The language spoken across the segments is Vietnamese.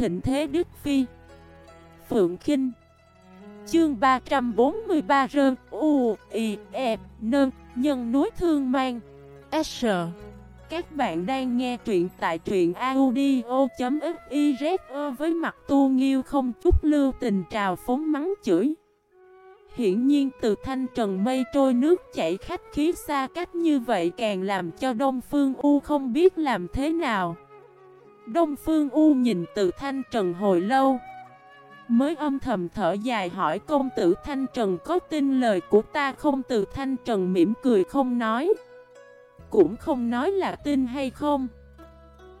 thịnh thế Đức Phi. Phượng Kinh. Chương 343 Rơn, U, I E Nơn, Nhân núi thương mang. S. Các bạn đang nghe truyện tại truyện audio.xyz với mặt tu nghiêu không chút lưu tình trào phóng mắng chửi. Hiển nhiên từ thanh trần mây trôi nước chảy khách khí xa cách như vậy càng làm cho Đông Phương U không biết làm thế nào. Đông Phương U nhìn từ thanh trần hồi lâu. Mới âm thầm thở dài hỏi công tử Thanh Trần có tin lời của ta không? Từ Thanh Trần mỉm cười không nói. Cũng không nói là tin hay không.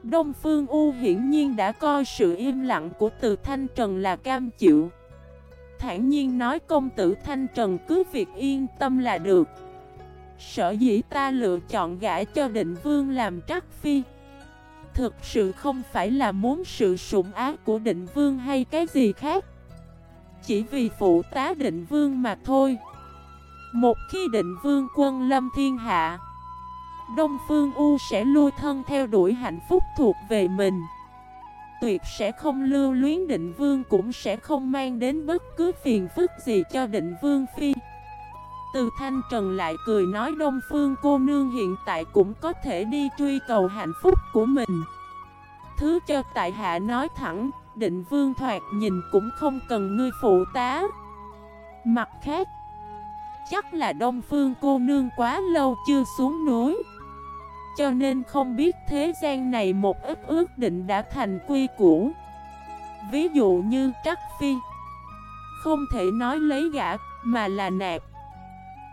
Đông Phương U hiển nhiên đã coi sự im lặng của từ Thanh Trần là cam chịu. Thản nhiên nói công tử Thanh Trần cứ việc yên tâm là được. Sở dĩ ta lựa chọn gã cho định vương làm trắc phi. Thực sự không phải là muốn sự sủng ác của định vương hay cái gì khác. Chỉ vì phụ tá định vương mà thôi. Một khi định vương quân lâm thiên hạ, Đông Phương U sẽ lui thân theo đuổi hạnh phúc thuộc về mình. Tuyệt sẽ không lưu luyến định vương cũng sẽ không mang đến bất cứ phiền phức gì cho định vương phi từ Thanh Trần lại cười nói Đông Phương cô nương hiện tại cũng có thể đi truy cầu hạnh phúc của mình. Thứ cho tại hạ nói thẳng, định vương thoạt nhìn cũng không cần ngươi phụ tá. Mặt khác, chắc là Đông Phương cô nương quá lâu chưa xuống núi. Cho nên không biết thế gian này một ít ước định đã thành quy củ. Ví dụ như Trắc Phi Không thể nói lấy gã mà là nạp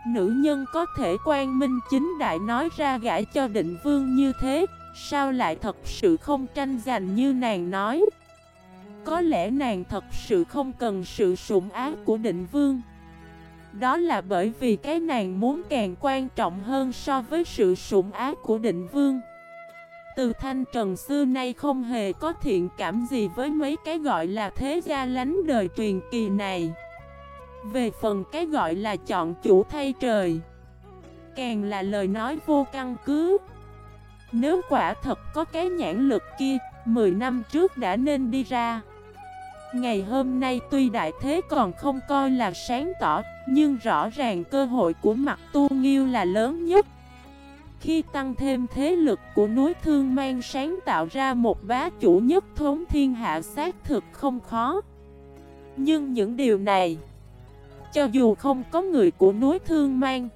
Nữ nhân có thể quan minh chính đại nói ra gã cho định vương như thế, Sao lại thật sự không tranh giành như nàng nói? Có lẽ nàng thật sự không cần sự sủng ác của định vương. Đó là bởi vì cái nàng muốn càng quan trọng hơn so với sự sủng ác của định vương. Từ thanh trần xưa nay không hề có thiện cảm gì với mấy cái gọi là thế gia lánh đời truyền kỳ này về phần cái gọi là chọn chủ thay trời, Càng là lời nói vô căn cứ. Nếu quả thật có cái nhãn lực kia 10 năm trước đã nên đi ra. Ngày hôm nay tuy đại thế còn không coi là sáng tỏ, Nhưng rõ ràng cơ hội của mặt tu nghiêu là lớn nhất. Khi tăng thêm thế lực của núi thương mang sáng tạo ra một bá chủ nhất thống thiên hạ xác thực không khó. Nhưng những điều này cho dù không có người của núi thương mang,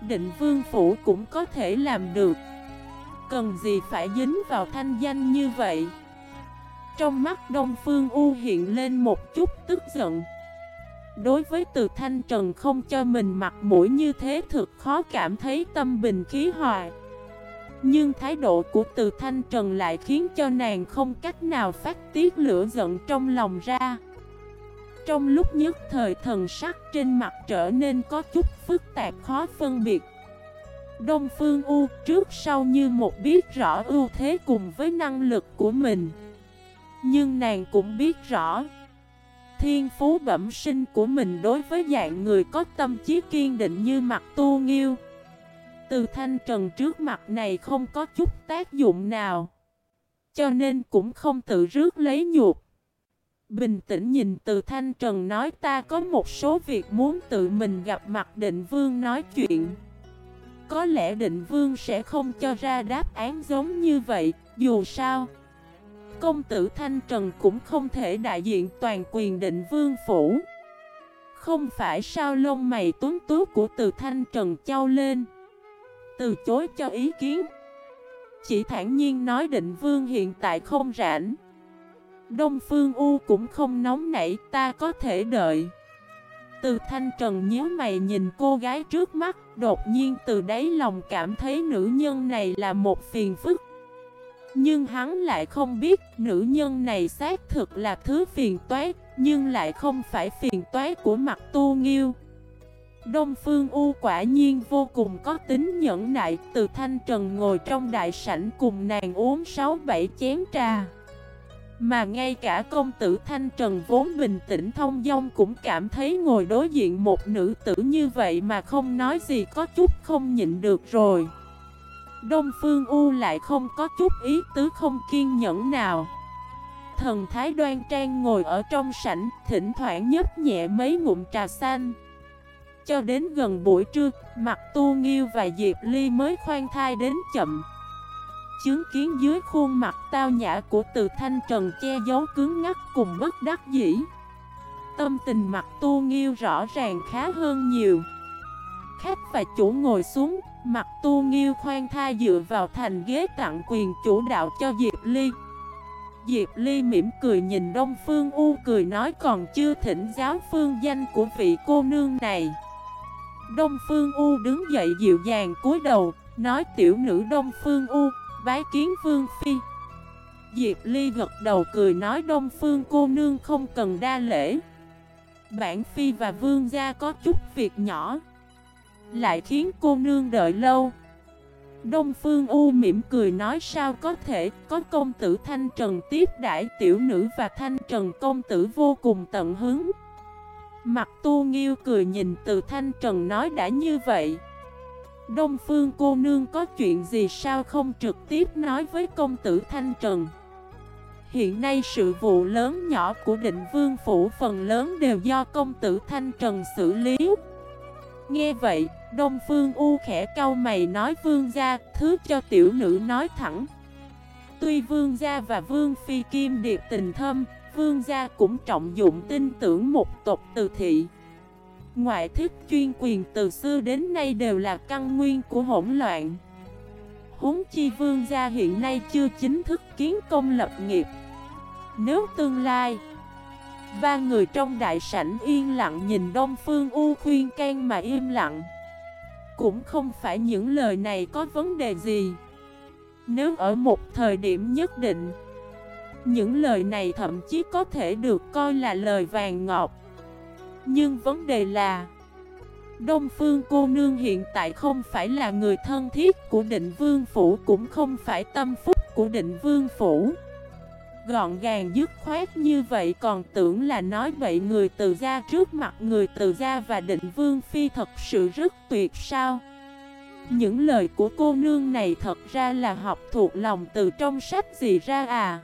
Định vương phủ cũng có thể làm được. Cần gì phải dính vào thanh danh như vậy? Trong mắt Đông Phương U hiện lên một chút tức giận. Đối với từ thanh trần không cho mình mặt mũi như thế thực khó cảm thấy tâm bình khí hòa. Nhưng thái độ của từ thanh trần lại khiến cho nàng không cách nào phát tiết lửa giận trong lòng ra trong lúc nhất thời thần sắc trên mặt trở nên có chút phức tạp khó phân biệt. Đông Phương U, trước sau như một biết rõ ưu thế cùng với năng lực của mình. Nhưng nàng cũng biết rõ, Thiên phú bẩm sinh của mình đối với dạng người có tâm trí kiên định như mặt tu nghiêu. Từ thanh trần trước mặt này không có chút tác dụng nào, Cho nên cũng không tự rước lấy nhục. Bình tĩnh nhìn từ Thanh Trần nói ta có một số việc muốn tự mình gặp mặt định vương nói chuyện. Có lẽ định vương sẽ không cho ra đáp án giống như vậy, dù sao Công tử Thanh Trần cũng không thể đại diện toàn quyền định vương phủ. Không phải sao lông mày tuấn tú của từ Thanh Trần trao lên Từ chối cho ý kiến. Chỉ thản nhiên nói định vương hiện tại không rảnh. Đông Phương U cũng không nóng nảy, ta có thể đợi. Từ thanh trần nhíu mày nhìn cô gái trước mắt, đột nhiên từ đáy lòng cảm thấy nữ nhân này là một phiền phức. Nhưng hắn lại không biết nữ nhân này xác thực là thứ phiền toái, nhưng lại không phải phiền toái của mặt tu nghiêu. Đông Phương U quả nhiên vô cùng có tính nhẫn nại, từ thanh trần ngồi trong đại sảnh cùng nàng uống 6-7 chén trà. Mà ngay cả công tử Thanh Trần vốn bình tĩnh thông dong cũng cảm thấy ngồi đối diện một nữ tử như vậy mà không nói gì có chút không nhịn được rồi. Đông Phương U lại không có chút ý tứ không kiên nhẫn nào. thần thái đoan trang ngồi ở trong sảnh, thỉnh thoảng nhấp nhẹ mấy ngụm trà xanh. Cho đến gần buổi trưa, mặt tu nghiêu và Diệp Ly mới khoan thai đến chậm. Chứng kiến dưới khuôn mặt tao nhã của từ thanh trần che giấu cứng ngắt cùng bất đắc dĩ. Tâm tình mặt tu nghiêu rõ ràng khá hơn nhiều. Khách và chủ ngồi xuống, mặt tu nghiêu khoan tha dựa vào thành ghế tặng quyền chủ đạo cho Diệp Ly. Diệp Ly mỉm cười nhìn Đông Phương U cười nói còn chưa thỉnh giáo phương danh của vị cô nương này. Đông Phương U đứng dậy dịu dàng cúi đầu, nói tiểu nữ Đông Phương U, bái kiến vương Phi. Diệp Ly gật đầu cười nói Đông Phương cô nương không cần đa lễ. Bản Phi và Vương gia có chút việc nhỏ, lại khiến cô nương đợi lâu. Đông Phương U mỉm cười nói sao có thể có công tử Thanh Trần tiếp đãi tiểu nữ và Thanh Trần công tử vô cùng tận hứng. Mặt tu nghiêu cười nhìn từ Thanh Trần nói đã như vậy. Đông Phương cô nương có chuyện gì sao không trực tiếp nói với công tử Thanh Trần. Hiện nay sự vụ lớn nhỏ của định vương phủ phần lớn đều do công tử Thanh Trần xử lý. Nghe vậy, Đông Phương U khẽ cau mày nói vương gia, thứ cho tiểu nữ nói thẳng. Tuy vương gia và vương phi kim điệp tình thâm, vương gia cũng trọng dụng tin tưởng một tộc từ thị. Ngoại thức chuyên quyền từ xưa đến nay đều là căn nguyên của hỗn loạn. Huống chi vương gia hiện nay chưa chính thức kiến công lập nghiệp. Nếu tương lai, ba người trong đại sảnh yên lặng nhìn Đông Phương U khuyên can mà im lặng. Cũng không phải những lời này có vấn đề gì Nếu ở một thời điểm nhất định Những lời này thậm chí có thể được coi là lời vàng ngọt nhưng vấn đề là, Đông Phương cô nương hiện tại không phải là người thân thiết của định vương phủ, Cũng không phải tâm phúc của định vương phủ. Gọn gàng dứt khoát như vậy còn tưởng là nói vậy người từ gia trước mặt người từ gia và định vương phi thật sự rất tuyệt sao? Những lời của cô nương này thật ra là học thuộc lòng từ trong sách gì ra à?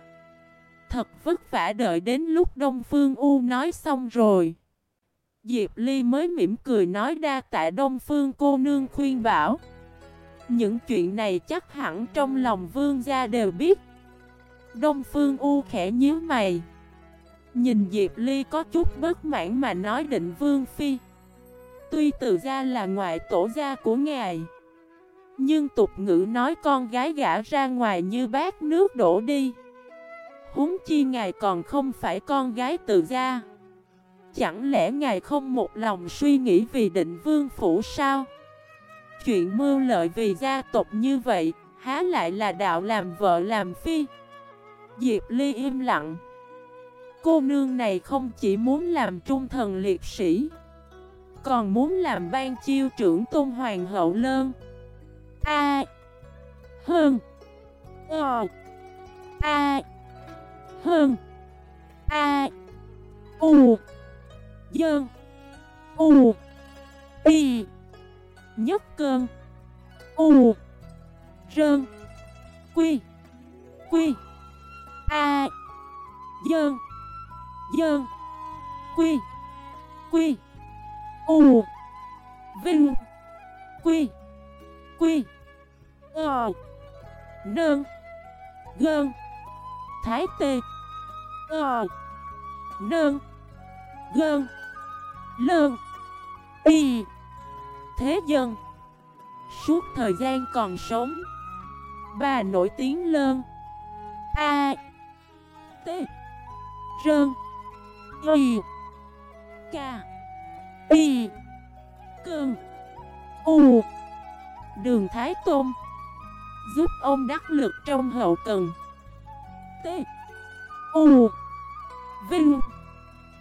Thật vất vả đợi đến lúc Đông Phương U nói xong rồi. Diệp Ly mới mỉm cười nói đa tại Đông Phương cô nương khuyên bảo. Những chuyện này chắc hẳn trong lòng vương gia đều biết. Đông Phương U khẽ nhíu mày. Nhìn Diệp Ly có chút bất mãn mà nói định Vương Phi. Tuy tự gia là ngoại tổ gia của ngài, Nhưng tục ngữ nói con gái gã ra ngoài như bát nước đổ đi. Húng chi ngài còn không phải con gái tự gia. Chẳng lẽ ngài không một lòng suy nghĩ vì định vương phủ sao? Chuyện mưu lợi vì gia tộc như vậy, Há lại là đạo làm vợ làm phi? Diệp Ly im lặng. Cô nương này không chỉ muốn làm trung thần liệt sĩ, Còn muốn làm ban chiêu trưởng tôn hoàng hậu lơn. A. Hơn Ờ A. Hơn A. U. Dơn U, Y, Nhất cơn U Rơn Quy Quy, A Dơn Dơn Quy Quy, U, Vinh, Quy Quy Ờ Nơn Gơn Thái Tê Ờ Nơn Gơn Lương. Y Thế dân. Suốt thời gian còn sống. Bà nổi tiếng lơn A. T. Rơn. Y K. Y Cơn U. Đường Thái Tôn. Giúp ông đắc lực trong hậu cần. T. U. Vinh.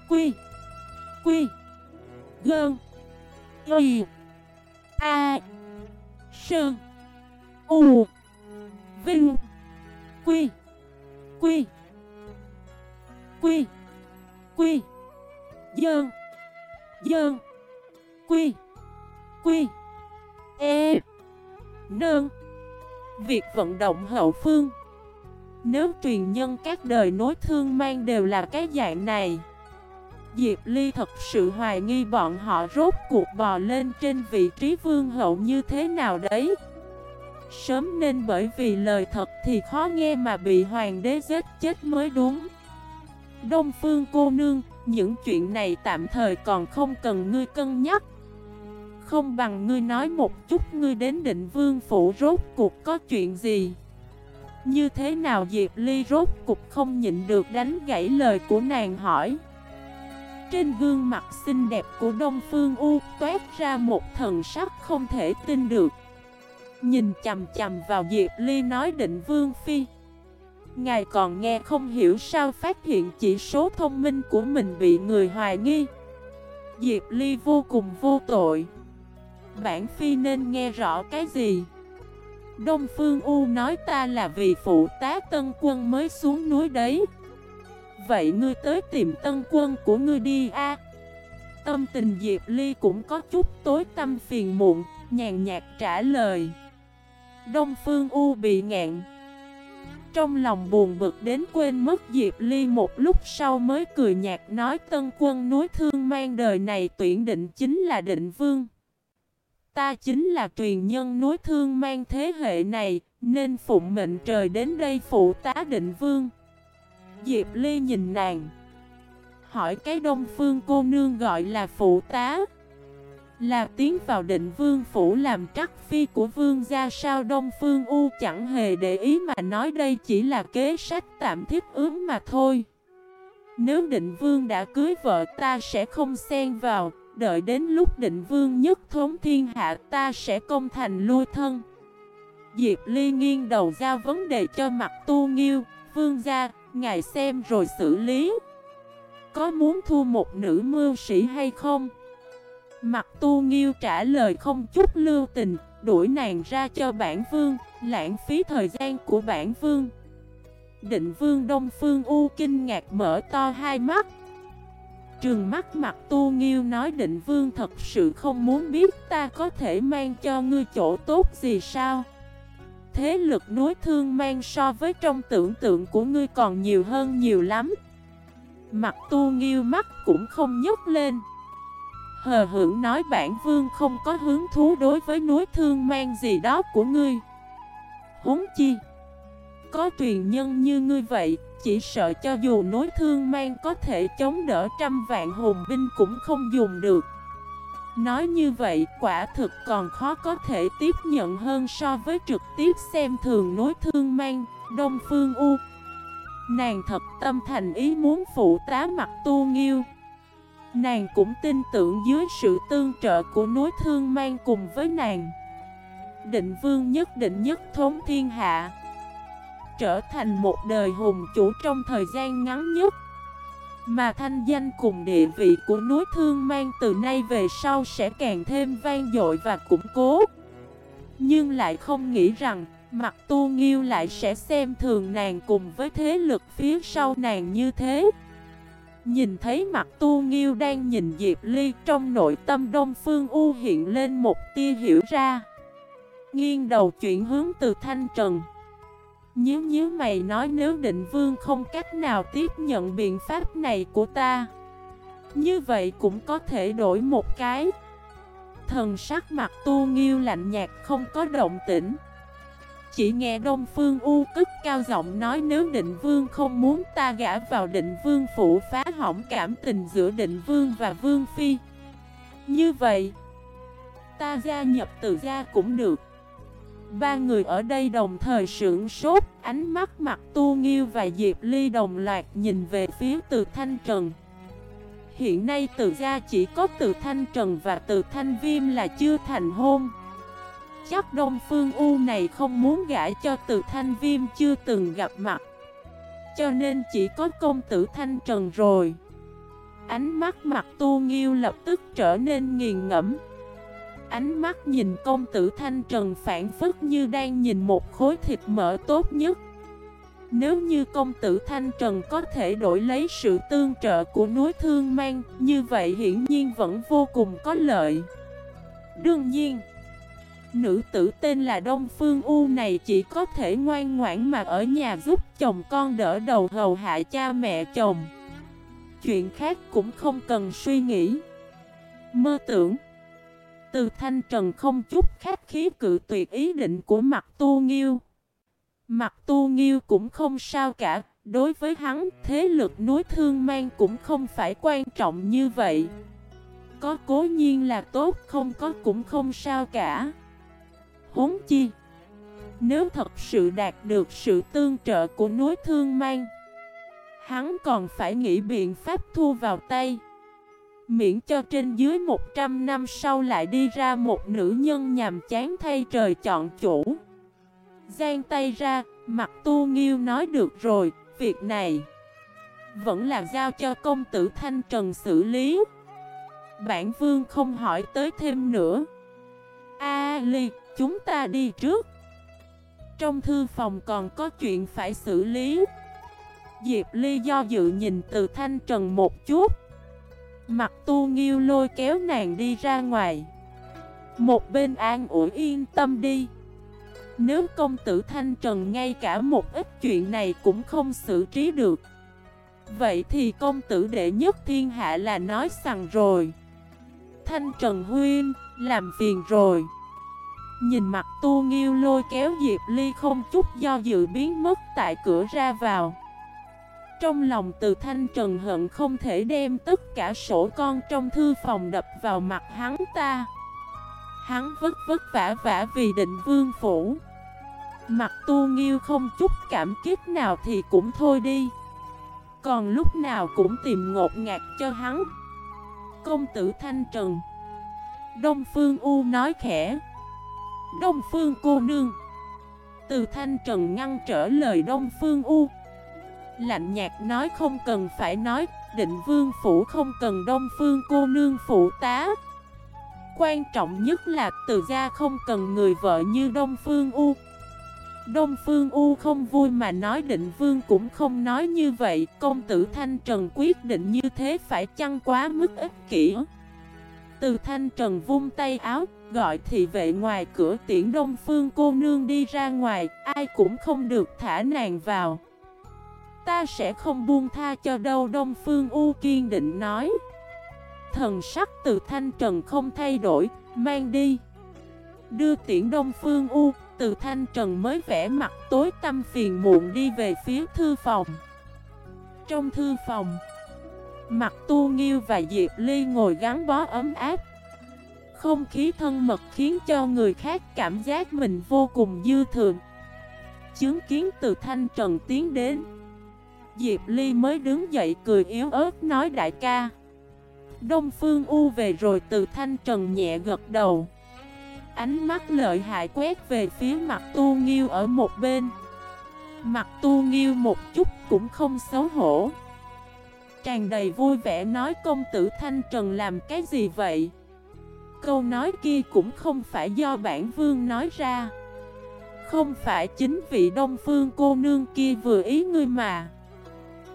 Quy. Quy. Gơn. Y. A. Sơn. U. Vinh. Quy. Quy. Quy. Quy. Dơn. Dơn. Quy. Quy. E. Nơn. Việc vận động hậu phương. Nếu truyền nhân các đời nối thương mang đều là cái dạng này. Diệp Ly thật sự hoài nghi bọn họ rốt cuộc bò lên trên vị trí vương hậu như thế nào đấy. Sớm nên bởi vì lời thật thì khó nghe mà bị hoàng đế giết chết mới đúng. Đông Phương cô nương, những chuyện này tạm thời còn không cần ngươi cân nhắc. Không bằng ngươi nói một chút ngươi đến định vương phủ rốt cuộc có chuyện gì. Như thế nào Diệp Ly rốt cuộc không nhịn được đánh gãy lời của nàng hỏi. Trên gương mặt xinh đẹp của Đông Phương U, toát ra một thần sắc không thể tin được. Nhìn chầm chầm vào Diệp Ly nói định Vương Phi, Ngài còn nghe không hiểu sao phát hiện chỉ số thông minh của mình bị người hoài nghi? Diệp Ly vô cùng vô tội. Bản Phi nên nghe rõ cái gì? Đông Phương U nói, ta là vì phụ tá tân quân mới xuống núi đấy. Vậy ngươi tới tìm tân quân của ngươi đi a. Tâm tình Diệp Ly cũng có chút tối tâm phiền muộn, Nhàn nhạt trả lời. Đông Phương U bị ngạn Trong lòng buồn bực đến quên mất Diệp Ly một lúc sau mới cười nhạt nói tân quân núi thương mang đời này tuyển định chính là định vương. Ta chính là truyền nhân núi thương mang thế hệ này, Nên phụng mệnh trời đến đây phụ tá định vương. Diệp Ly nhìn nàng Hỏi cái đông phương cô nương gọi là phụ tá là tiến vào định vương phủ làm trắc phi của vương gia sao Đông Phương U chẳng hề để ý mà nói đây chỉ là kế sách tạm thiết ướm mà thôi. Nếu định vương đã cưới vợ ta sẽ không xen vào, đợi đến lúc định vương nhất thống thiên hạ ta sẽ công thành lui thân. Diệp Ly nghiêng đầu ra vấn đề cho mặt tu nghiêu, vương gia, ngài xem rồi xử lý. Có muốn thu một nữ mưu sĩ hay không? Mặt tu nghiêu trả lời không chút lưu tình, đuổi nàng ra cho bản vương, lãng phí thời gian của bản vương. Định vương Đông Phương U kinh ngạc mở to hai mắt. Trường mắt mặt tu nghiêu nói định vương thật sự không muốn biết ta có thể mang cho ngươi chỗ tốt gì sao. Thế lực núi thương mang so với trong tưởng tượng của ngươi còn nhiều hơn nhiều lắm. Mặt tu nghiêu mắt cũng không nhấc lên. Hờ hưởng nói bản vương không có hứng thú đối với núi thương mang gì đó của ngươi Huống chi, Có truyền nhân như ngươi vậy, Chỉ sợ cho dù núi thương mang có thể chống đỡ trăm vạn hùng binh cũng không dùng được Nói như vậy, quả thực còn khó có thể tiếp nhận hơn so với trực tiếp xem thường núi thương mang, Đông Phương U. Nàng thật tâm thành ý muốn phụ tá mặt tu nghiêu. Nàng cũng tin tưởng dưới sự tương trợ của núi thương mang cùng với nàng. Định vương nhất định nhất thống thiên hạ. Trở thành một đời hùng chủ trong thời gian ngắn nhất. Mà thanh danh cùng địa vị của núi thương mang từ nay về sau sẽ càng thêm vang dội và củng cố. Nhưng lại không nghĩ rằng Mặt tu nghiêu lại sẽ xem thường nàng cùng với thế lực phía sau nàng như thế. Nhìn thấy mặt tu nghiêu đang nhìn Diệp Ly trong nội tâm Đông Phương U hiện lên một tia hiểu ra. Nghiêng đầu chuyển hướng từ Thanh Trần Nhớ nhớ mày nói nếu định vương không cách nào tiếp nhận biện pháp này của ta. Như vậy cũng có thể đổi một cái. Thần sắc mặt tu nghiêu lạnh nhạt không có động tĩnh. Chỉ nghe Đông Phương U cất cao giọng nói nếu định vương không muốn ta gã vào định vương phủ phá hỏng cảm tình giữa định vương và vương phi. Như vậy, Ta gia nhập từ gia cũng được. Ba người ở đây đồng thời sưởng sốt, Ánh mắt mặt tu nghiêu và Diệp Ly đồng loạt nhìn về phía từ Thanh Trần. Hiện nay từ gia chỉ có từ Thanh Trần và từ Thanh Viêm là chưa thành hôn. Chắc Đông Phương U này không muốn gả cho từ Thanh Viêm chưa từng gặp mặt. Cho nên chỉ có công tử Thanh Trần rồi. Ánh mắt mặt tu nghiêu lập tức trở nên nghiền ngẫm. Ánh mắt nhìn công tử Thanh Trần phản phức như đang nhìn một khối thịt mỡ tốt nhất. Nếu như công tử Thanh Trần có thể đổi lấy sự tương trợ của núi thương mang, Như vậy hiển nhiên vẫn vô cùng có lợi. Đương nhiên, Nữ tử tên là Đông Phương U này chỉ có thể ngoan ngoãn mà ở nhà giúp chồng con đỡ đầu hầu hạ cha mẹ chồng. Chuyện khác cũng không cần suy nghĩ. Mơ tưởng từ Thanh Trần không chút khách khí cự tuyệt ý định của mặt tu nghiêu. Mặt tu nghiêu cũng không sao cả Đối với hắn, thế lực núi thương mang cũng không phải quan trọng như vậy. Có cố nhiên là tốt, không có cũng không sao cả. Huống chi Nếu thật sự đạt được sự tương trợ của núi thương mang Hắn còn phải nghĩ biện pháp thu vào tay. Miễn cho trên dưới 100 năm sau lại đi ra một nữ nhân nhàm chán thay trời chọn chủ. Giang tay ra, mặt tu nghiêu nói được rồi, việc này Vẫn là giao cho công tử Thanh Trần xử lý. Bản vương không hỏi tới thêm nữa. A ly Chúng ta đi trước. Trong thư phòng còn có chuyện phải xử lý. Diệp Ly do dự nhìn từ thanh trần một chút. Mặt tu nghiêu lôi kéo nàng đi ra ngoài. Một bên an ủi yên tâm đi. Nếu công tử Thanh Trần ngay cả một ít chuyện này cũng không xử trí được Vậy thì công tử đệ nhất thiên hạ là nói rằng rồi. Thanh Trần Huyên, làm phiền rồi. Nhìn mặt tu nghiêu lôi kéo Diệp Ly không chút do dự biến mất tại cửa ra vào. Trong lòng từ thanh trần hận không thể đem tất cả sổ con trong thư phòng đập vào mặt hắn ta. Hắn vất vất vả vả vì định vương phủ. Mặt tu nghiêu không chút cảm kích nào thì cũng thôi đi. Còn lúc nào cũng tìm ngột ngạt cho hắn. Công tử Thanh Trần. Đông Phương U nói khẽ. Đông Phương cô nương. Từ Thanh Trần ngăn trở lời Đông Phương U. Lạnh nhạt nói không cần phải nói, Định vương phủ không cần Đông Phương cô nương phụ tá. Quan trọng nhất là từ gia không cần người vợ như Đông Phương U. Đông Phương U không vui mà nói định vương cũng không nói như vậy, Công tử Thanh Trần quyết định như thế phải chăng quá mức ích kỷ? Từ Thanh Trần vung tay áo, Gọi thị vệ ngoài cửa tiễn đông phương cô nương đi ra ngoài, Ai cũng không được thả nàng vào. Ta sẽ không buông tha cho đâu, Đông Phương U kiên định nói. Thần sắc từ thanh trần không thay đổi, Mang đi. Đưa tiễn Đông Phương U, Từ thanh trần mới vẽ mặt tối tâm phiền muộn đi về phía thư phòng. Trong thư phòng Mặt tu nghiêu và Diệp Ly ngồi gắn bó ấm áp. Không khí thân mật khiến cho người khác cảm giác mình vô cùng dư thường Chứng kiến từ thanh trần tiến đến Diệp Ly mới đứng dậy cười yếu ớt nói đại ca. Đông Phương U về rồi từ thanh trần nhẹ gật đầu. Ánh mắt lợi hại quét về phía mặt tu nghiêu ở một bên. Mặt tu nghiêu một chút cũng không xấu hổ. Tràn đầy vui vẻ nói công tử Thanh Trần làm cái gì vậy? Câu nói kia cũng không phải do bản vương nói ra. Không phải chính vị đông phương cô nương kia vừa ý ngươi mà.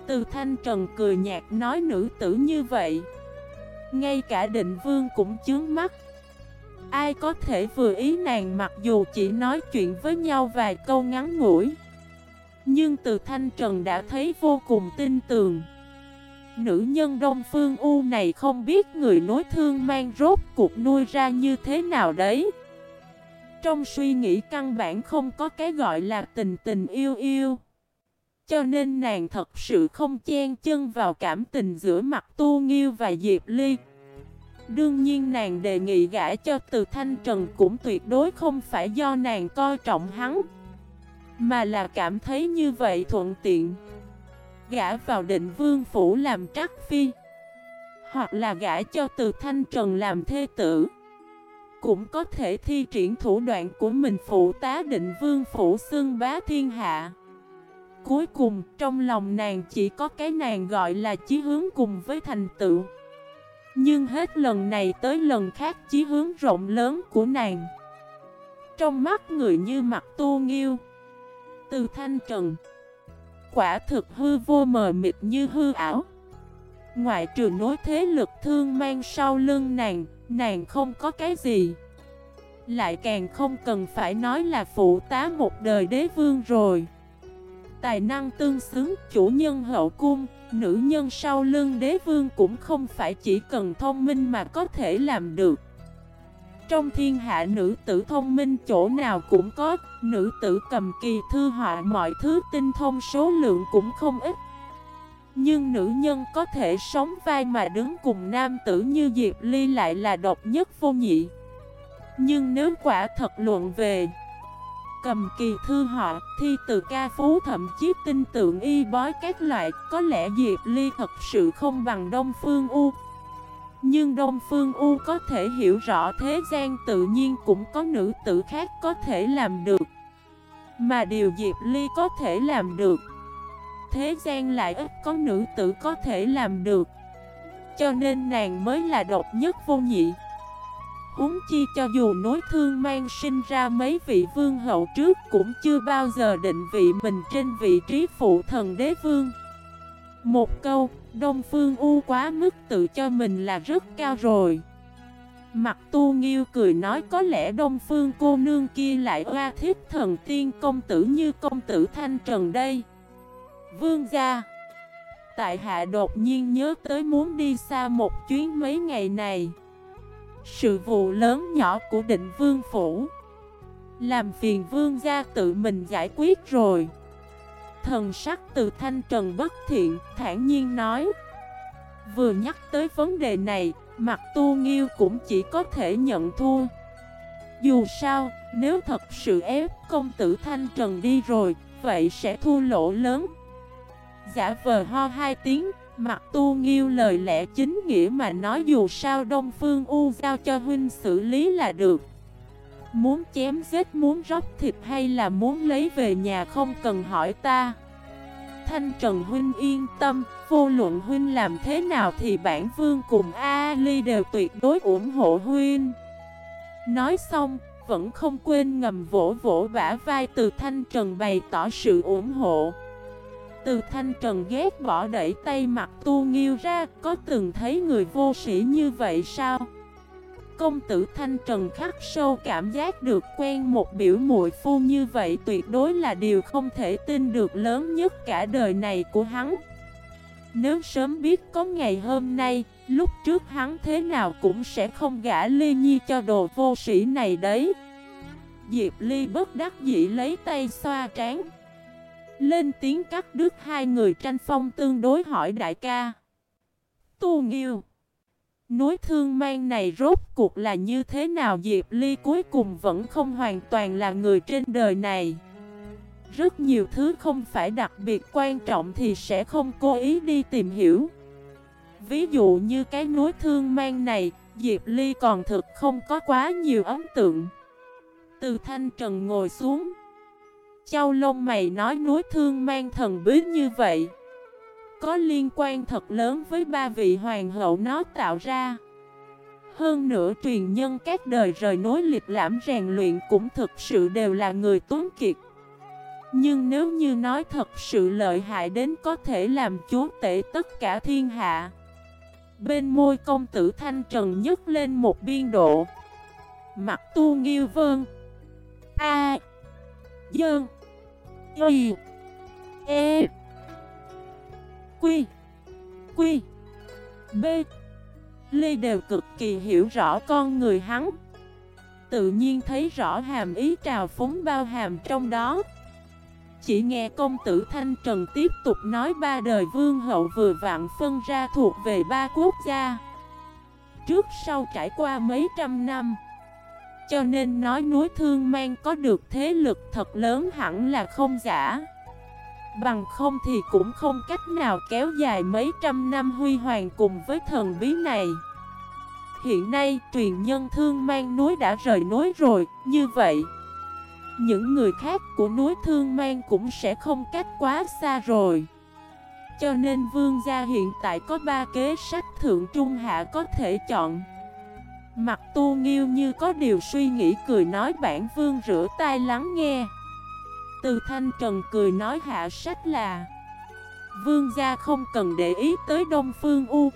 Từ thanh trần cười nhạt nói nữ tử như vậy. Ngay cả định vương cũng chướng mắt. Ai có thể vừa ý nàng mặc dù chỉ nói chuyện với nhau vài câu ngắn ngủi. Nhưng từ thanh trần đã thấy vô cùng tin tường. Nữ nhân Đông Phương U này không biết người nối thương mang rốt cuộc nuôi ra như thế nào đấy. Trong suy nghĩ căn bản không có cái gọi là tình tình yêu yêu. Cho nên nàng thật sự không chen chân vào cảm tình giữa mặt tu nghiêu và Diệp Ly. Đương nhiên nàng đề nghị gã cho từ Thanh Trần cũng tuyệt đối không phải do nàng coi trọng hắn, Mà là cảm thấy như vậy thuận tiện. Gã vào định vương phủ làm trắc phi, Hoặc là gã cho từ thanh trần làm thê tử, Cũng có thể thi triển thủ đoạn của mình phụ tá định vương phủ xưng bá thiên hạ. Cuối cùng, trong lòng nàng chỉ có cái nàng gọi là chí hướng cùng với thành tựu. Nhưng hết lần này tới lần khác chí hướng rộng lớn của nàng. Trong mắt người như mặt tu nghiêu, Từ thanh trần, Quả thực hư vô mờ mịt như hư ảo. Ngoại trừ nối thế lực thương mang sau lưng nàng Nàng không có cái gì. Lại càng không cần phải nói là phụ tá một đời đế vương rồi. Tài năng tương xứng, chủ nhân hậu cung, Nữ nhân sau lưng đế vương cũng không phải chỉ cần thông minh mà có thể làm được. Trong thiên hạ nữ tử thông minh chỗ nào cũng có, Nữ tử cầm kỳ thư họa mọi thứ tinh thông số lượng cũng không ít. Nhưng nữ nhân có thể sống vai mà đứng cùng nam tử như Diệp Ly lại là độc nhất vô nhị. Nhưng nếu quả thật luận về cầm kỳ thư họ, thi từ ca phú thậm chí tin tưởng y bói các loại, có lẽ Diệp Ly thật sự không bằng Đông Phương U. Nhưng Đông Phương U có thể hiểu rõ thế gian tự nhiên cũng có nữ tử khác có thể làm được. Mà điều Diệp Ly có thể làm được, thế gian lại ít có nữ tử có thể làm được. Cho nên nàng mới là độc nhất vô nhị. Uống chi cho dù nối thương mang sinh ra mấy vị vương hậu trước cũng chưa bao giờ định vị mình trên vị trí phụ thần đế vương. Một câu, Đông Phương U quá mức tự cho mình là rất cao rồi. Mặt tu nghiêu cười nói có lẽ Đông Phương cô nương kia lại oa thiết thần tiên công tử như công tử Thanh Trần đây. Vương gia Tại hạ đột nhiên nhớ tới muốn đi xa một chuyến mấy ngày này sự vụ lớn nhỏ của định vương phủ. Làm phiền vương gia tự mình giải quyết rồi. Thần sắc từ thanh trần bất thiện, thản nhiên nói. Vừa nhắc tới vấn đề này, Mặt tu nghiêu cũng chỉ có thể nhận thua. Dù sao, Nếu thật sự ép công tử thanh trần đi rồi, Vậy sẽ thua lỗ lớn. Giả vờ ho hai tiếng Mặt tu nghiêu lời lẽ chính nghĩa mà nói dù sao Đông Phương U giao cho huynh xử lý là được. Muốn chém giết muốn róc thịt hay là muốn lấy về nhà không cần hỏi ta. Thanh Trần Huynh yên tâm, vô luận Huynh làm thế nào thì bản vương cùng A Ly đều tuyệt đối ủng hộ Huynh. Nói xong, vẫn không quên ngầm vỗ vỗ bả vai từ Thanh Trần bày tỏ sự ủng hộ từ thanh trần ghét bỏ đẩy tay mặt tu nghiêu ra, Có từng thấy người vô sĩ như vậy sao? Công tử thanh trần khắc sâu cảm giác được quen một biểu muội phu như vậy Tuyệt đối là điều không thể tin được lớn nhất cả đời này của hắn. Nếu sớm biết có ngày hôm nay, Lúc trước hắn thế nào cũng sẽ không gã ly nhi cho đồ vô sĩ này đấy. Diệp Ly bất đắc dĩ lấy tay xoa trán lên tiếng cắt đứt hai người tranh phong tương đối hỏi đại ca. Tu Nghiêu. Núi thương mang này rốt cuộc là như thế nào Diệp Ly cuối cùng vẫn không hoàn toàn là người trên đời này. Rất nhiều thứ không phải đặc biệt quan trọng thì sẽ không cố ý đi tìm hiểu. Ví dụ như cái núi thương mang này, Diệp Ly còn thực không có quá nhiều ấn tượng. Từ thanh trần ngồi xuống. Châu lông mày nói núi thương mang thần bí như vậy. Có liên quan thật lớn với ba vị hoàng hậu nó tạo ra. Hơn nữa truyền nhân các đời rời nối lịch lãm rèn luyện cũng thực sự đều là người tuấn kiệt. Nhưng nếu như nói thật sự lợi hại đến có thể làm chúa tể tất cả thiên hạ. Bên môi công tử Thanh Trần nhấc lên một biên độ. Mặt tu nghiêu vương. A. À, Dơn Y E. Quy. Quy. B. Ly đều cực kỳ hiểu rõ con người hắn. Tự nhiên thấy rõ hàm ý trào phúng bao hàm trong đó. Chỉ nghe công tử Thanh Trần tiếp tục nói ba đời vương hậu vừa vạn phân ra thuộc về ba quốc gia. Trước sau trải qua mấy trăm năm cho nên nói núi thương mang có được thế lực thật lớn hẳn là không giả. Bằng không thì cũng không cách nào kéo dài mấy trăm năm huy hoàng cùng với thần bí này. Hiện nay truyền nhân thương mang núi đã rời núi rồi, như vậy Những người khác của núi thương mang cũng sẽ không cách quá xa rồi. Cho nên vương gia hiện tại có ba kế sách thượng trung hạ có thể chọn. Mặt tu nghiêu như có điều suy nghĩ cười nói bản vương rửa tai lắng nghe. Từ thanh trần cười nói hạ sách là, Vương gia không cần để ý tới Đông Phương U.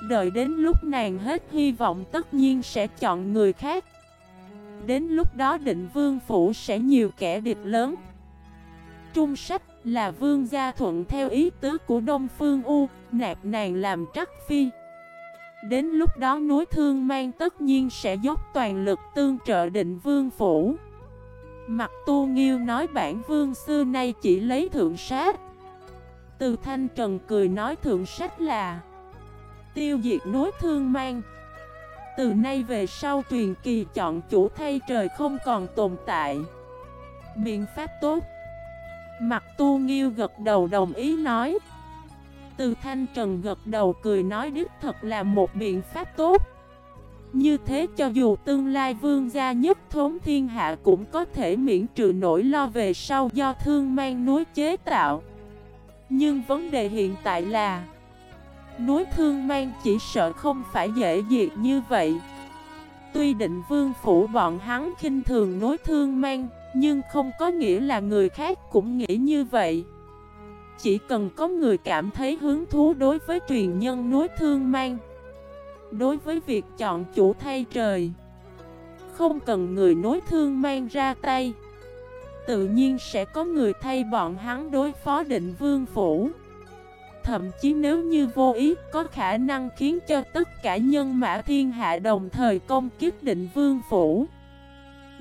Đợi đến lúc nàng hết hy vọng tất nhiên sẽ chọn người khác. Đến lúc đó định vương phủ sẽ nhiều kẻ địch lớn. Trung sách là vương gia thuận theo ý tứ của Đông Phương U Nạp nàng làm trắc phi. Đến lúc đó núi thương mang tất nhiên sẽ dốc toàn lực tương trợ định vương phủ. Mặt tu nghiêu nói bản vương xưa nay chỉ lấy thượng sát Từ thanh trần cười nói thượng sách là Tiêu diệt núi thương mang. Từ nay về sau truyền kỳ chọn chủ thay trời không còn tồn tại. Biện pháp tốt. Mặt tu nghiêu gật đầu đồng ý nói. Từ thanh trần gật đầu cười nói đích thật là một biện pháp tốt. Như thế cho dù tương lai vương gia nhất thống thiên hạ cũng có thể miễn trừ nỗi lo về sau do thương mang núi chế tạo. Nhưng vấn đề hiện tại là Núi thương mang chỉ sợ không phải dễ diệt như vậy. Tuy định vương phủ bọn hắn khinh thường núi thương mang, Nhưng không có nghĩa là người khác cũng nghĩ như vậy. Chỉ cần có người cảm thấy hứng thú đối với truyền nhân núi thương mang. Đối với việc chọn chủ thay trời. Không cần người nối thương mang ra tay. Tự nhiên sẽ có người thay bọn hắn đối phó định vương phủ. Thậm chí nếu như vô ý, có khả năng khiến cho tất cả nhân mã thiên hạ đồng thời công kiếp định vương phủ.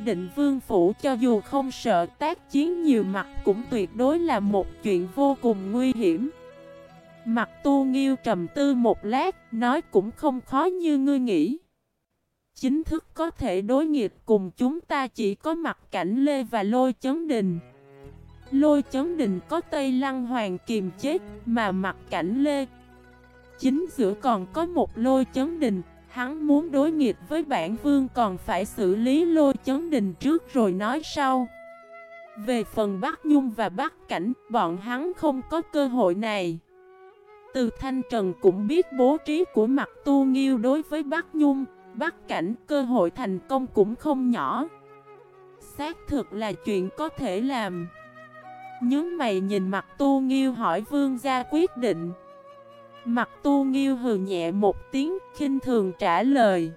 Định vương phủ cho dù không sợ tác chiến nhiều mặt cũng tuyệt đối là một chuyện vô cùng nguy hiểm. Mặt tu nghiêu trầm tư một lát, nói cũng không khó như ngươi nghĩ. Chính thức có thể đối nghịch cùng chúng ta chỉ có mặt cảnh Lê và Lôi Chấn Đình. Lôi chấn đình có Tây Lăng Hoàng kiềm chết mà mặt cảnh lê Chính giữa còn có một lôi chấn đình. Hắn muốn đối nghịch với bản vương còn phải xử lý lôi chấn đình trước rồi nói sau. Về phần Bắc Nhung và Bắc Cảnh, bọn hắn không có cơ hội này. Từ Thanh Trần cũng biết bố trí của mặt tu nghiêu đối với Bắc Nhung, Bắc Cảnh cơ hội thành công cũng không nhỏ. Xác thực là chuyện có thể làm. Nhớ mày nhìn mặt tu nghiêu hỏi vương gia quyết định. Mặt tu nghiêu hừ nhẹ một tiếng khinh thường trả lời.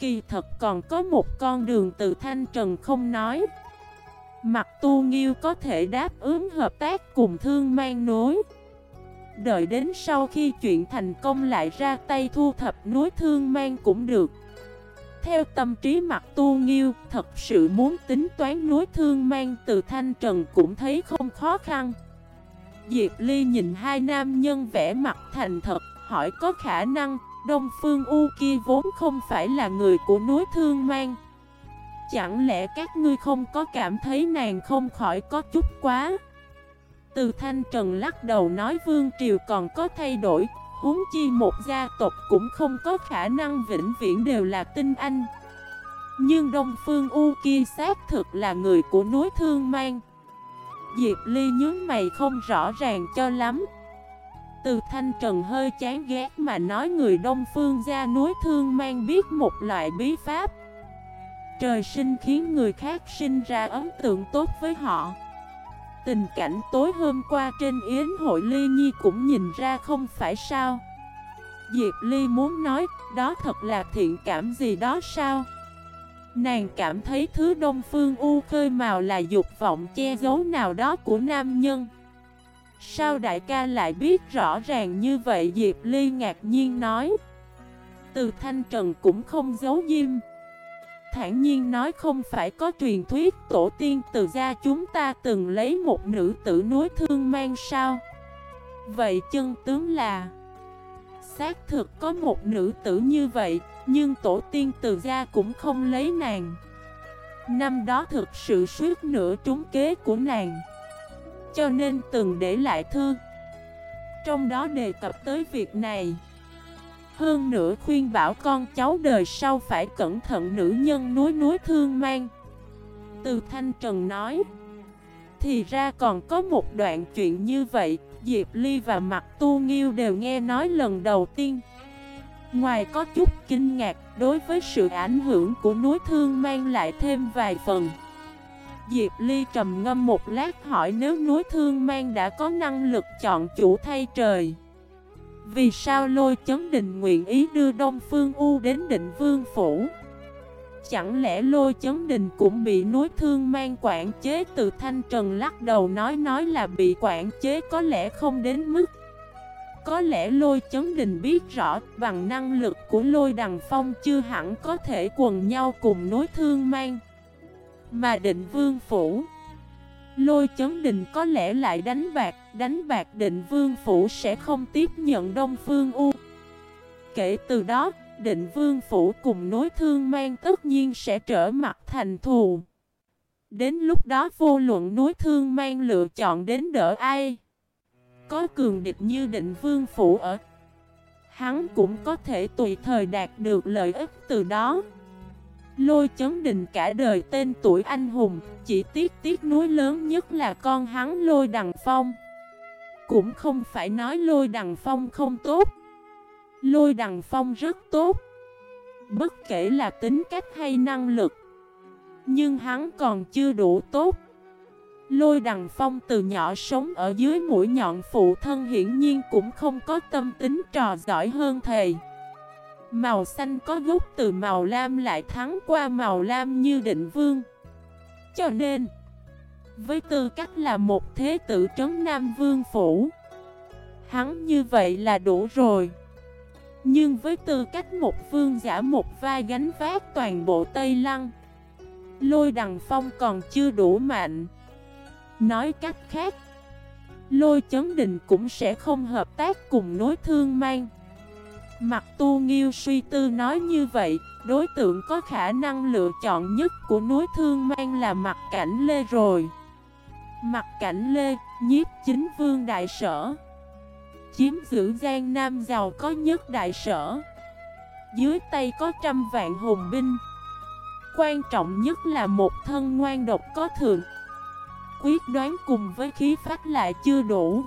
Kỳ thật còn có một con đường từ thanh trần không nói. Mặt tu nghiêu có thể đáp ứng hợp tác cùng thương mang nối. Đợi đến sau khi chuyện thành công lại ra tay thu thập núi thương mang cũng được. Theo tâm trí mặt tu nghiêu, thật sự muốn tính toán núi thương mang từ thanh trần cũng thấy không khó khăn. Diệp Ly nhìn hai nam nhân vẽ mặt thành thật, hỏi có khả năng Đông Phương U kia vốn không phải là người của núi thương mang. Chẳng lẽ các ngươi không có cảm thấy nàng không khỏi có chút quá? Từ Thanh Trần lắc đầu nói Vương Triều còn có thay đổi, huống chi một gia tộc cũng không có khả năng vĩnh viễn đều là tinh anh Nhưng Đông Phương U kia xác thực là người của núi Thương Mang Diệp Ly nhớ mày không rõ ràng cho lắm. Từ thanh trần hơi chán ghét mà nói người Đông Phương ra núi Thương Mang biết một loại bí pháp. Trời sinh khiến người khác sinh ra ấn tượng tốt với họ. Tình cảnh tối hôm qua trên yến hội Ly Nhi cũng nhìn ra không phải sao. Diệp Ly muốn nói, đó thật là thiện cảm gì đó sao? Nàng cảm thấy thứ đông phương u khơi màu là dục vọng che giấu nào đó của nam nhân. Sao đại ca lại biết rõ ràng như vậy? Diệp Ly ngạc nhiên nói. Từ thanh trần cũng không giấu diêm thản nhiên nói không phải có truyền thuyết tổ tiên từ gia chúng ta từng lấy một nữ tử núi thương mang sao? Vậy chân tướng là Xác thực có một nữ tử như vậy, Nhưng tổ tiên từ gia cũng không lấy nàng. Năm đó thực sự suýt nửa trúng kế của nàng. Cho nên từng để lại thư. Trong đó đề cập tới việc này. Hơn nữa khuyên bảo con cháu đời sau phải cẩn thận nữ nhân núi núi thương mang. Từ Thanh Trần nói, Thì ra còn có một đoạn chuyện như vậy. Diệp Ly và Mặt Tu Nghiêu đều nghe nói lần đầu tiên. Ngoài có chút kinh ngạc, đối với sự ảnh hưởng của núi thương mang lại thêm vài phần. Diệp Ly trầm ngâm một lát hỏi nếu núi thương mang đã có năng lực chọn chủ thay trời? Vì sao lôi chấn định nguyện ý đưa Đông Phương U đến định vương phủ? Chẳng lẽ lôi chấn đình cũng bị núi thương mang quản chế từ thanh trần lắc đầu nói nói là bị quản chế có lẽ không đến mức. Có lẽ lôi chấn đình biết rõ bằng năng lực của lôi đằng phong chưa hẳn có thể quần nhau cùng núi thương mang. Mà định vương phủ Lôi chấn đình có lẽ lại đánh bạc Đánh bạc định vương phủ sẽ không tiếp nhận Đông Phương U. Kể từ đó định vương phủ cùng nối thương mang tất nhiên sẽ trở mặt thành thù. Đến lúc đó vô luận nối thương mang lựa chọn đến đỡ ai. Có cường địch như định vương phủ ở. Hắn cũng có thể tùy thời đạt được lợi ích từ đó. Lôi chấn đình cả đời tên tuổi anh hùng, chỉ tiếc tiếc núi lớn nhất là con hắn lôi đằng phong. Cũng không phải nói lôi đằng phong không tốt. Lôi đằng phong rất tốt. Bất kể là tính cách hay năng lực, Nhưng hắn còn chưa đủ tốt. Lôi đằng phong từ nhỏ sống ở dưới mũi nhọn phụ thân hiển nhiên cũng không có tâm tính trò giỏi hơn thầy. Màu xanh có gốc từ màu lam lại thắng qua màu lam như định vương. Cho nên, Với tư cách là một thế tử trấn Nam Vương Phủ, Hắn như vậy là đủ rồi nhưng với tư cách một vương giả một vai gánh vác toàn bộ Tây Lăng Lôi Đằng Phong còn chưa đủ mạnh. Nói cách khác Lôi chấn định cũng sẽ không hợp tác cùng nối thương mang. Mặt tu nghiêu suy tư nói như vậy Đối tượng có khả năng lựa chọn nhất của núi thương mang là mặt cảnh lê rồi. Mặt cảnh lê, nhiếp chính vương đại sở chiếm giữ Giang Nam giàu có nhất đại sở. Dưới tay có trăm vạn hùng binh. Quan trọng nhất là một thân ngoan độc có thượng. Quyết đoán cùng với khí phách lại chưa đủ.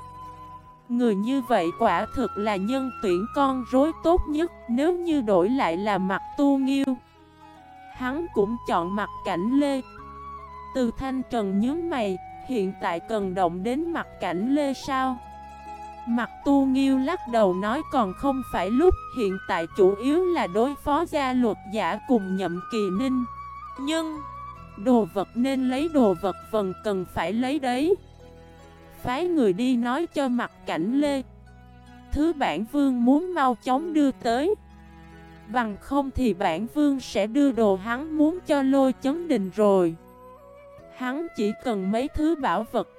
Người như vậy quả thực là nhân tuyển con rối tốt nhất nếu như đổi lại là mặt tu nghiêu. Hắn cũng chọn mặt cảnh lê. Từ thanh trần nhớ mày, hiện tại cần động đến mặt cảnh lê sao? Mặt tu nghiêu lắc đầu nói còn không phải lúc, hiện tại chủ yếu là đối phó gia luật giả cùng nhậm kỳ ninh. Nhưng, Đồ vật nên lấy đồ vật vần cần phải lấy đấy. Phái người đi nói cho mặt cảnh lê. Thứ bản vương muốn mau chóng đưa tới. Bằng không thì bản vương sẽ đưa đồ hắn muốn cho lôi chấn đình rồi. Hắn chỉ cần mấy thứ bảo vật.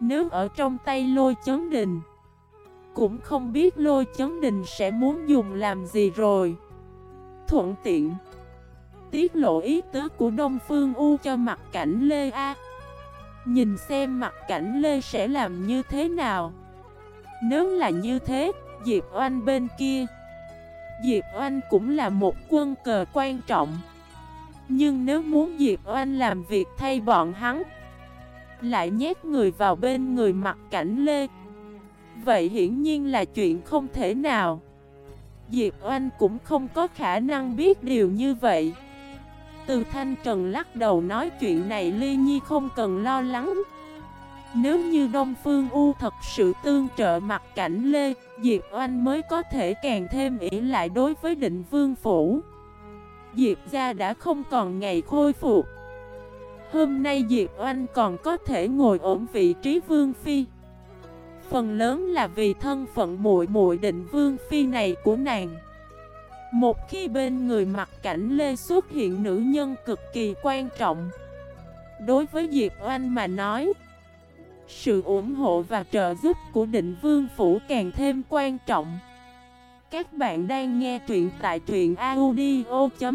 Nếu ở trong tay lôi chấn đình cũng không biết lôi chấn đình sẽ muốn dùng làm gì rồi. Thuận tiện. Tiết lộ ý tứ của Đông Phương U cho mặt cảnh Lê A. Nhìn xem mặt cảnh Lê sẽ làm như thế nào. Nếu là như thế, Diệp Oanh bên kia. Diệp Oanh cũng là một quân cờ quan trọng. Nhưng nếu muốn Diệp Oanh làm việc thay bọn hắn Lại nhét người vào bên người mặt cảnh Lê. Vậy hiển nhiên là chuyện không thể nào. Diệp Oanh cũng không có khả năng biết điều như vậy. Từ Thanh Trần lắc đầu nói chuyện này Ly Nhi không cần lo lắng. Nếu như Đông Phương U thật sự tương trợ mặt cảnh Lê, Diệp Oanh mới có thể càng thêm ỷ lại đối với định vương phủ. Diệp gia đã không còn ngày khôi phục. Hôm nay Diệp Oanh còn có thể ngồi ổn vị trí vương phi. Phần lớn là vì thân phận muội muội định vương phi này của nàng. Một khi bên người mặt cảnh Lê xuất hiện nữ nhân cực kỳ quan trọng. Đối với Diệp Oanh mà nói, Sự ủng hộ và trợ giúp của định vương phủ càng thêm quan trọng. Các bạn đang nghe truyện tại truyện audio.fif